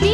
你。